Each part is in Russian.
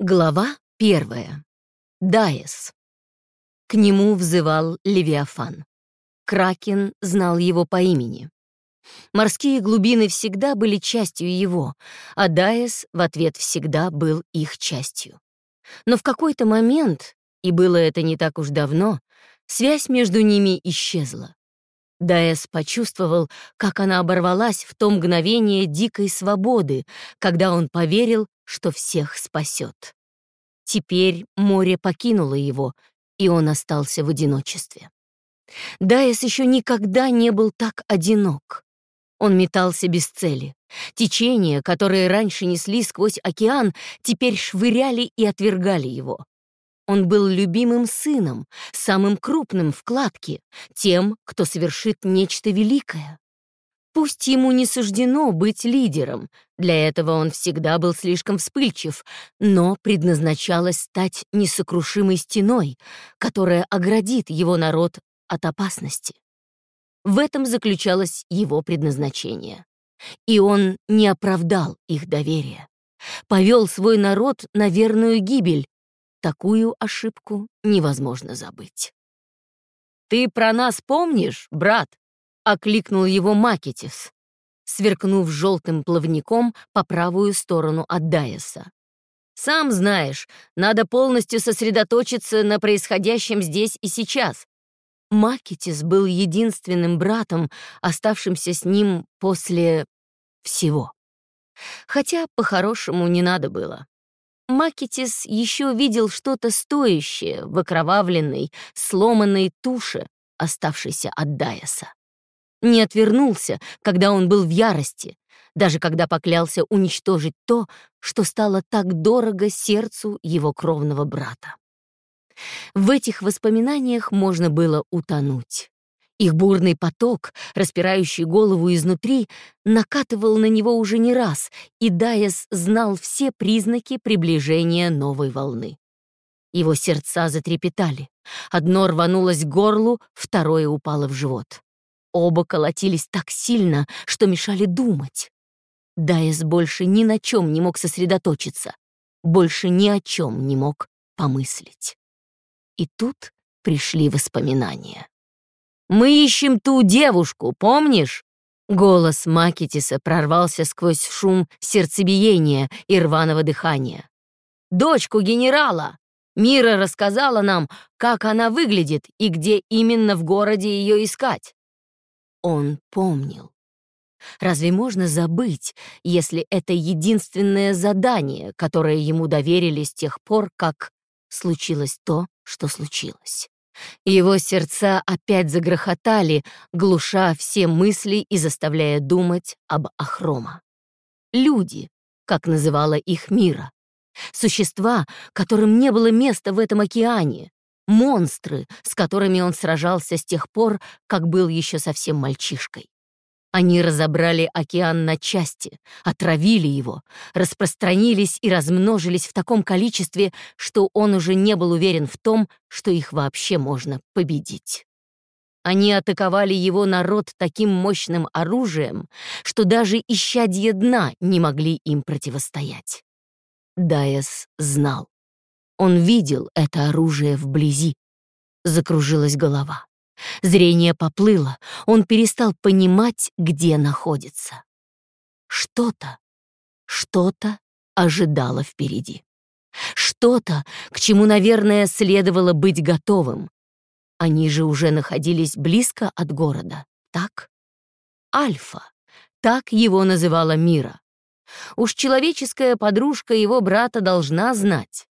Глава первая. Даес. К нему взывал Левиафан. Кракен знал его по имени. Морские глубины всегда были частью его, а Даес в ответ всегда был их частью. Но в какой-то момент, и было это не так уж давно, связь между ними исчезла. Даэс почувствовал, как она оборвалась в то мгновение дикой свободы, когда он поверил, что всех спасет. Теперь море покинуло его, и он остался в одиночестве. Даэс еще никогда не был так одинок. Он метался без цели. Течения, которые раньше несли сквозь океан, теперь швыряли и отвергали его. Он был любимым сыном, самым крупным в кладке, тем, кто совершит нечто великое. Пусть ему не суждено быть лидером, для этого он всегда был слишком вспыльчив, но предназначалось стать несокрушимой стеной, которая оградит его народ от опасности. В этом заключалось его предназначение. И он не оправдал их доверия. Повел свой народ на верную гибель, Такую ошибку невозможно забыть. «Ты про нас помнишь, брат?» — окликнул его Макетис, сверкнув желтым плавником по правую сторону от Дайеса. «Сам знаешь, надо полностью сосредоточиться на происходящем здесь и сейчас». Макетис был единственным братом, оставшимся с ним после всего. Хотя, по-хорошему, не надо было. Макетис еще видел что-то стоящее в окровавленной, сломанной туше, оставшейся от Дайаса. Не отвернулся, когда он был в ярости, даже когда поклялся уничтожить то, что стало так дорого сердцу его кровного брата. В этих воспоминаниях можно было утонуть. Их бурный поток, распирающий голову изнутри, накатывал на него уже не раз, и Дайес знал все признаки приближения новой волны. Его сердца затрепетали. Одно рванулось к горлу, второе упало в живот. Оба колотились так сильно, что мешали думать. Дайес больше ни на чем не мог сосредоточиться, больше ни о чем не мог помыслить. И тут пришли воспоминания. Мы ищем ту девушку, помнишь?» Голос Макетиса прорвался сквозь шум сердцебиения и рваного дыхания. «Дочку генерала! Мира рассказала нам, как она выглядит и где именно в городе ее искать». Он помнил. Разве можно забыть, если это единственное задание, которое ему доверили с тех пор, как случилось то, что случилось? Его сердца опять загрохотали, глуша все мысли и заставляя думать об Ахрома. Люди, как называла их Мира. Существа, которым не было места в этом океане. Монстры, с которыми он сражался с тех пор, как был еще совсем мальчишкой. Они разобрали океан на части, отравили его, распространились и размножились в таком количестве, что он уже не был уверен в том, что их вообще можно победить. Они атаковали его народ таким мощным оружием, что даже исчадье дна не могли им противостоять. Дайес знал. Он видел это оружие вблизи. Закружилась голова. Зрение поплыло, он перестал понимать, где находится. Что-то, что-то ожидало впереди. Что-то, к чему, наверное, следовало быть готовым. Они же уже находились близко от города, так? Альфа, так его называла Мира. Уж человеческая подружка его брата должна знать.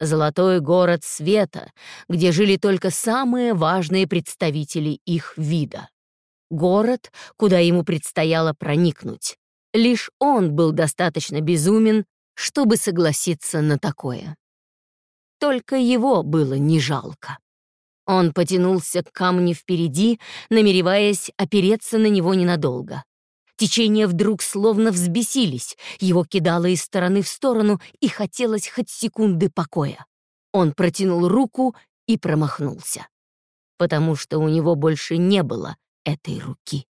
Золотой город света, где жили только самые важные представители их вида. Город, куда ему предстояло проникнуть. Лишь он был достаточно безумен, чтобы согласиться на такое. Только его было не жалко. Он потянулся к камню впереди, намереваясь опереться на него ненадолго. Течения вдруг словно взбесились, его кидало из стороны в сторону и хотелось хоть секунды покоя. Он протянул руку и промахнулся, потому что у него больше не было этой руки.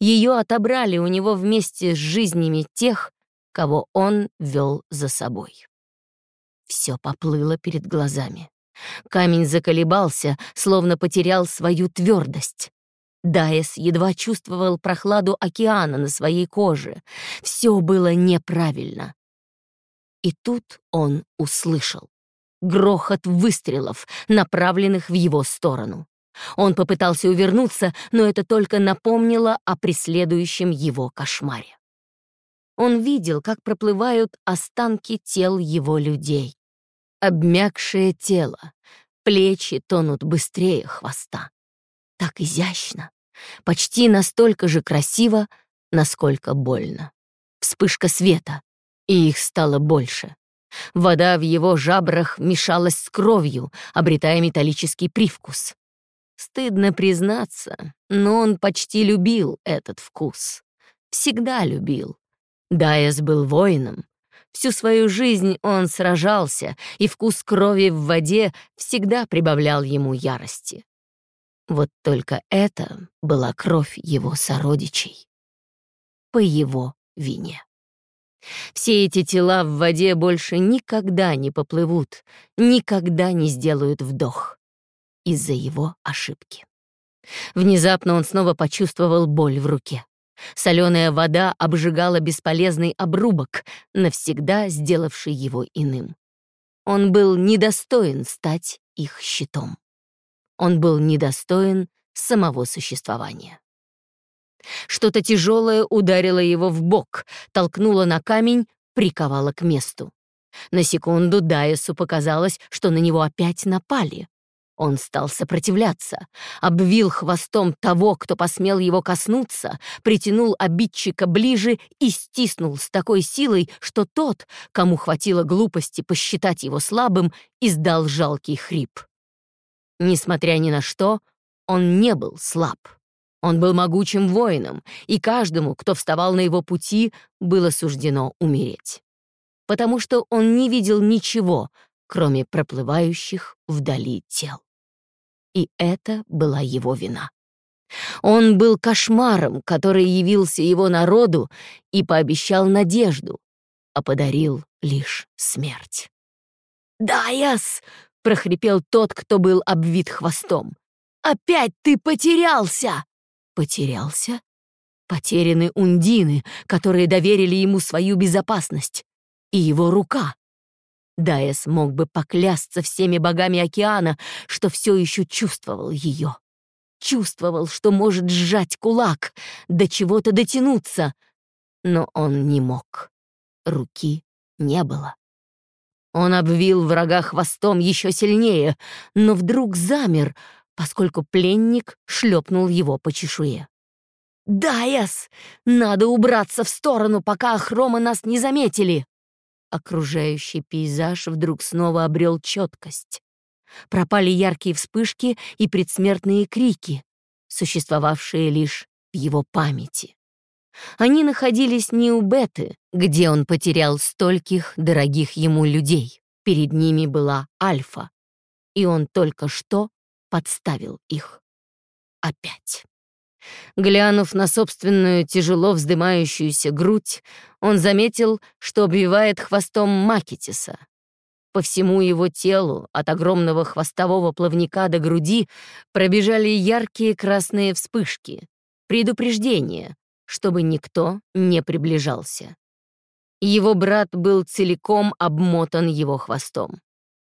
Ее отобрали у него вместе с жизнями тех, кого он вел за собой. все поплыло перед глазами. Камень заколебался, словно потерял свою твердость. Дайес едва чувствовал прохладу океана на своей коже. Все было неправильно. И тут он услышал грохот выстрелов, направленных в его сторону. Он попытался увернуться, но это только напомнило о преследующем его кошмаре. Он видел, как проплывают останки тел его людей. Обмякшее тело, плечи тонут быстрее хвоста. Так изящно, почти настолько же красиво, насколько больно. Вспышка света, и их стало больше. Вода в его жабрах мешалась с кровью, обретая металлический привкус. Стыдно признаться, но он почти любил этот вкус. Всегда любил. Дайес был воином. Всю свою жизнь он сражался, и вкус крови в воде всегда прибавлял ему ярости. Вот только это была кровь его сородичей. По его вине. Все эти тела в воде больше никогда не поплывут, никогда не сделают вдох. Из-за его ошибки. Внезапно он снова почувствовал боль в руке. Соленая вода обжигала бесполезный обрубок, навсегда сделавший его иным. Он был недостоин стать их щитом. Он был недостоин самого существования. Что-то тяжелое ударило его в бок, толкнуло на камень, приковало к месту. На секунду Дайесу показалось, что на него опять напали. Он стал сопротивляться, обвил хвостом того, кто посмел его коснуться, притянул обидчика ближе и стиснул с такой силой, что тот, кому хватило глупости посчитать его слабым, издал жалкий хрип. Несмотря ни на что, он не был слаб. Он был могучим воином, и каждому, кто вставал на его пути, было суждено умереть. Потому что он не видел ничего, кроме проплывающих вдали тел. И это была его вина. Он был кошмаром, который явился его народу и пообещал надежду, а подарил лишь смерть. «Даяс!» — прохрипел тот, кто был обвит хвостом. «Опять ты потерялся!» «Потерялся?» Потеряны ундины, которые доверили ему свою безопасность. И его рука. Дайес мог бы поклясться всеми богами океана, что все еще чувствовал ее. Чувствовал, что может сжать кулак, до чего-то дотянуться. Но он не мог. Руки не было. Он обвил врага хвостом еще сильнее, но вдруг замер, поскольку пленник шлепнул его по чешуе. «Дайес! Надо убраться в сторону, пока охромы нас не заметили!» окружающий пейзаж вдруг снова обрел четкость. Пропали яркие вспышки и предсмертные крики, существовавшие лишь в его памяти. Они находились не у Беты, где он потерял стольких дорогих ему людей. Перед ними была Альфа, и он только что подставил их. Опять. Глянув на собственную тяжело вздымающуюся грудь, он заметил, что обвивает хвостом Макетиса. По всему его телу, от огромного хвостового плавника до груди, пробежали яркие красные вспышки, предупреждение, чтобы никто не приближался. Его брат был целиком обмотан его хвостом.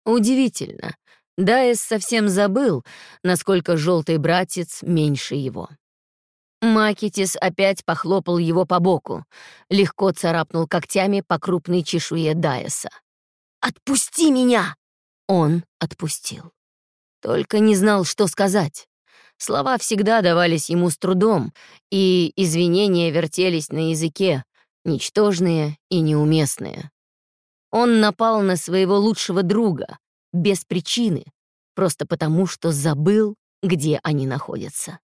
Удивительно, Дайс совсем забыл, насколько желтый братец меньше его. Макетис опять похлопал его по боку, легко царапнул когтями по крупной чешуе Дайеса. «Отпусти меня!» Он отпустил. Только не знал, что сказать. Слова всегда давались ему с трудом, и извинения вертелись на языке, ничтожные и неуместные. Он напал на своего лучшего друга, без причины, просто потому, что забыл, где они находятся.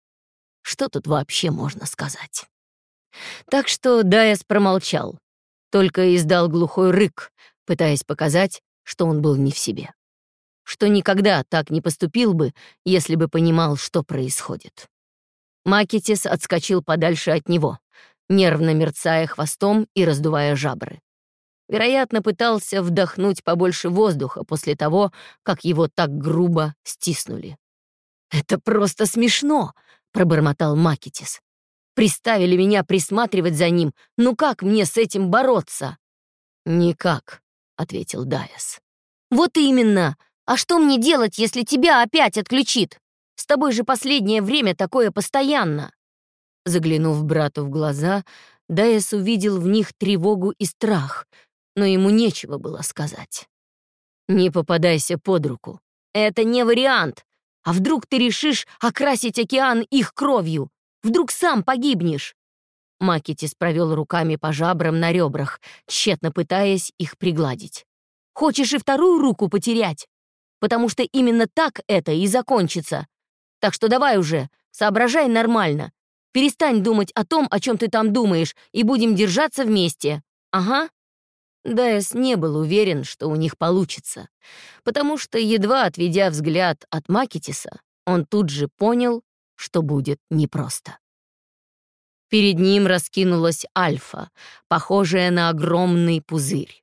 Что тут вообще можно сказать? Так что Дайас промолчал, только издал глухой рык, пытаясь показать, что он был не в себе. Что никогда так не поступил бы, если бы понимал, что происходит. Макетис отскочил подальше от него, нервно мерцая хвостом и раздувая жабры. Вероятно, пытался вдохнуть побольше воздуха после того, как его так грубо стиснули. «Это просто смешно!» — пробормотал Макетис. «Приставили меня присматривать за ним. Ну как мне с этим бороться?» «Никак», — ответил Дайас. «Вот именно! А что мне делать, если тебя опять отключит? С тобой же последнее время такое постоянно!» Заглянув брату в глаза, Дайас увидел в них тревогу и страх, но ему нечего было сказать. «Не попадайся под руку. Это не вариант. А вдруг ты решишь окрасить океан их кровью? Вдруг сам погибнешь?» Макетис провел руками по жабрам на ребрах, тщетно пытаясь их пригладить. «Хочешь и вторую руку потерять? Потому что именно так это и закончится. Так что давай уже, соображай нормально. Перестань думать о том, о чем ты там думаешь, и будем держаться вместе. Ага». Дайс не был уверен, что у них получится, потому что, едва отведя взгляд от Макетиса, он тут же понял, что будет непросто. Перед ним раскинулась Альфа, похожая на огромный пузырь.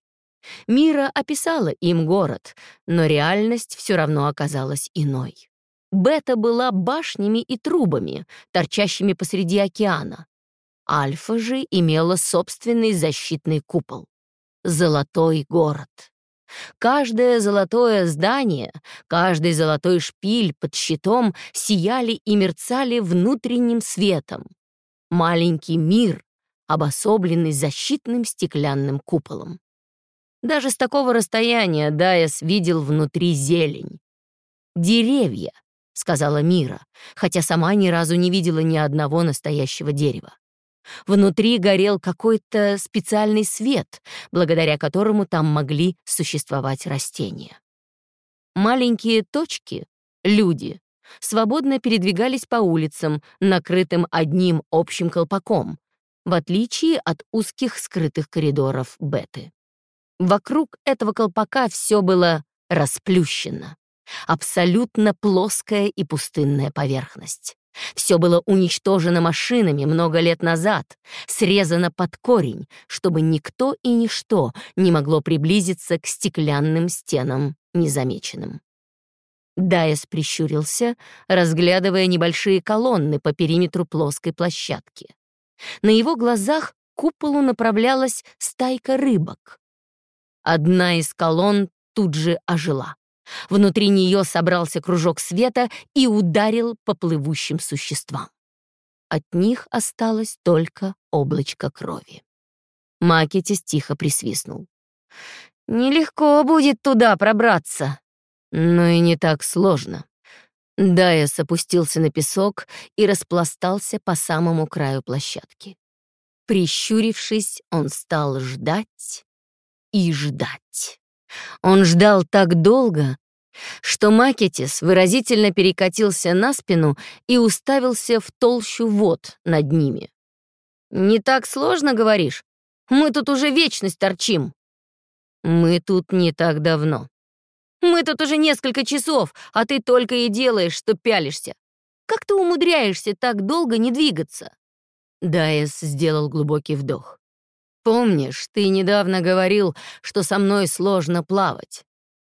Мира описала им город, но реальность все равно оказалась иной. Бета была башнями и трубами, торчащими посреди океана. Альфа же имела собственный защитный купол золотой город. Каждое золотое здание, каждый золотой шпиль под щитом сияли и мерцали внутренним светом. Маленький мир, обособленный защитным стеклянным куполом. Даже с такого расстояния Дайас видел внутри зелень. «Деревья», — сказала Мира, хотя сама ни разу не видела ни одного настоящего дерева. Внутри горел какой-то специальный свет, благодаря которому там могли существовать растения. Маленькие точки — люди — свободно передвигались по улицам, накрытым одним общим колпаком, в отличие от узких скрытых коридоров Беты. Вокруг этого колпака все было расплющено. Абсолютно плоская и пустынная поверхность. Все было уничтожено машинами много лет назад, срезано под корень, чтобы никто и ничто не могло приблизиться к стеклянным стенам незамеченным. Дайес прищурился, разглядывая небольшие колонны по периметру плоской площадки. На его глазах к куполу направлялась стайка рыбок. Одна из колонн тут же ожила. Внутри нее собрался кружок света и ударил по плывущим существам. От них осталось только облачко крови. Макетис тихо присвистнул. «Нелегко будет туда пробраться». «Но и не так сложно». Дайес опустился на песок и распластался по самому краю площадки. Прищурившись, он стал ждать и ждать. Он ждал так долго, что Макетис выразительно перекатился на спину и уставился в толщу вод над ними. «Не так сложно, говоришь? Мы тут уже вечность торчим». «Мы тут не так давно». «Мы тут уже несколько часов, а ты только и делаешь, что пялишься. Как ты умудряешься так долго не двигаться?» Дайес сделал глубокий вдох. «Помнишь, ты недавно говорил, что со мной сложно плавать?»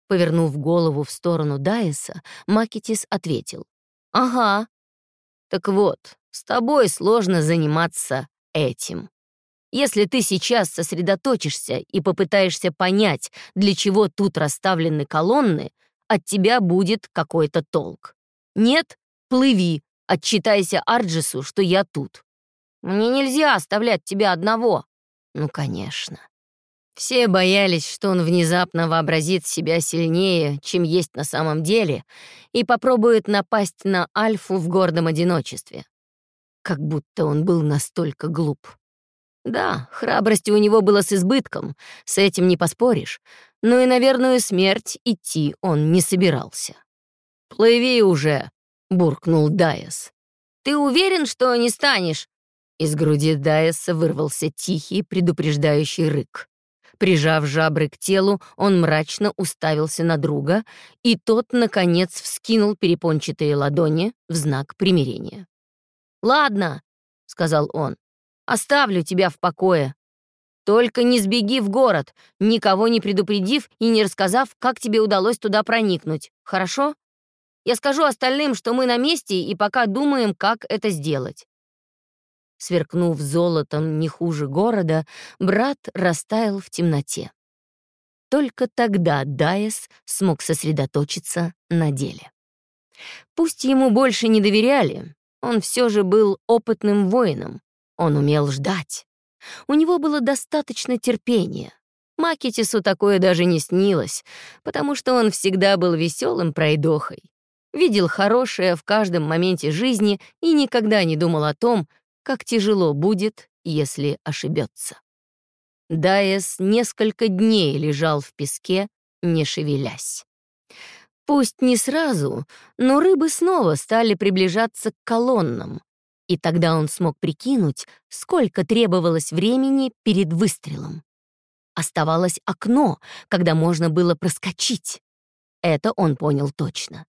Повернув голову в сторону Дайеса, Макетис ответил. «Ага. Так вот, с тобой сложно заниматься этим. Если ты сейчас сосредоточишься и попытаешься понять, для чего тут расставлены колонны, от тебя будет какой-то толк. Нет, плыви, отчитайся Арджису, что я тут. Мне нельзя оставлять тебя одного. Ну, конечно. Все боялись, что он внезапно вообразит себя сильнее, чем есть на самом деле, и попробует напасть на Альфу в гордом одиночестве. Как будто он был настолько глуп. Да, храбрости у него было с избытком, с этим не поспоришь, но и на смерть идти он не собирался. «Плыви уже!» — буркнул Дайас. «Ты уверен, что не станешь?» Из груди Дайеса вырвался тихий, предупреждающий рык. Прижав жабры к телу, он мрачно уставился на друга, и тот, наконец, вскинул перепончатые ладони в знак примирения. «Ладно», — сказал он, — «оставлю тебя в покое. Только не сбеги в город, никого не предупредив и не рассказав, как тебе удалось туда проникнуть. Хорошо? Я скажу остальным, что мы на месте и пока думаем, как это сделать». Сверкнув золотом не хуже города, брат растаял в темноте. Только тогда Дайес смог сосредоточиться на деле. Пусть ему больше не доверяли, он все же был опытным воином. Он умел ждать. У него было достаточно терпения. Макетису такое даже не снилось, потому что он всегда был веселым пройдохой. Видел хорошее в каждом моменте жизни и никогда не думал о том, как тяжело будет, если ошибется. Дайес несколько дней лежал в песке, не шевелясь. Пусть не сразу, но рыбы снова стали приближаться к колоннам, и тогда он смог прикинуть, сколько требовалось времени перед выстрелом. Оставалось окно, когда можно было проскочить. Это он понял точно.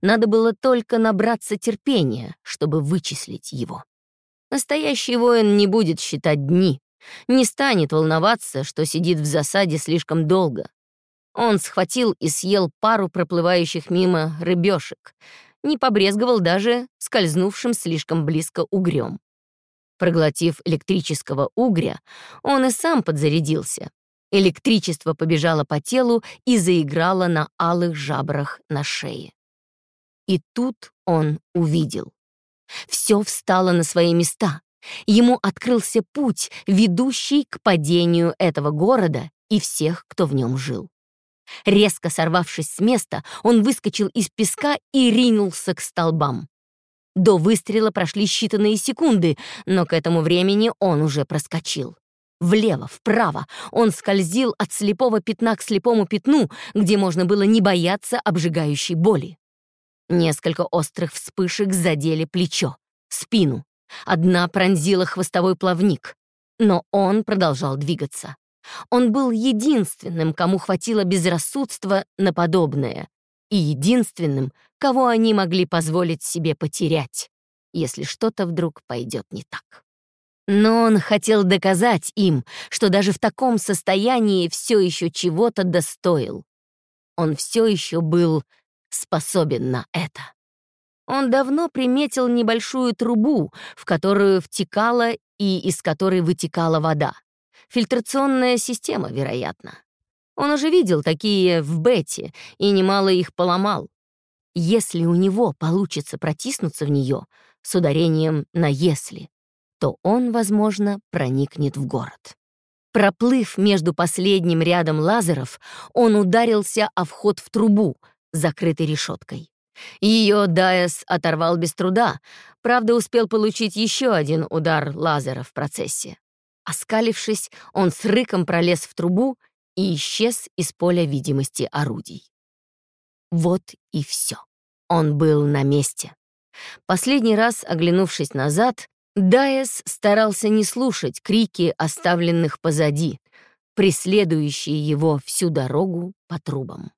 Надо было только набраться терпения, чтобы вычислить его. Настоящий воин не будет считать дни, не станет волноваться, что сидит в засаде слишком долго. Он схватил и съел пару проплывающих мимо рыбешек, не побрезговал даже скользнувшим слишком близко угрём. Проглотив электрического угря, он и сам подзарядился. Электричество побежало по телу и заиграло на алых жабрах на шее. И тут он увидел. Все встало на свои места. Ему открылся путь, ведущий к падению этого города и всех, кто в нем жил. Резко сорвавшись с места, он выскочил из песка и ринулся к столбам. До выстрела прошли считанные секунды, но к этому времени он уже проскочил. Влево, вправо он скользил от слепого пятна к слепому пятну, где можно было не бояться обжигающей боли. Несколько острых вспышек задели плечо, спину. Одна пронзила хвостовой плавник. Но он продолжал двигаться. Он был единственным, кому хватило безрассудства на подобное, и единственным, кого они могли позволить себе потерять, если что-то вдруг пойдет не так. Но он хотел доказать им, что даже в таком состоянии все еще чего-то достоил. Он все еще был способен на это. Он давно приметил небольшую трубу, в которую втекала и из которой вытекала вода. Фильтрационная система, вероятно. Он уже видел такие в Бете и немало их поломал. Если у него получится протиснуться в нее с ударением на «если», то он, возможно, проникнет в город. Проплыв между последним рядом лазеров, он ударился о вход в трубу, закрытой решеткой. Ее Дайес оторвал без труда, правда, успел получить еще один удар лазера в процессе. Оскалившись, он с рыком пролез в трубу и исчез из поля видимости орудий. Вот и все. Он был на месте. Последний раз, оглянувшись назад, Дайес старался не слушать крики, оставленных позади, преследующие его всю дорогу по трубам.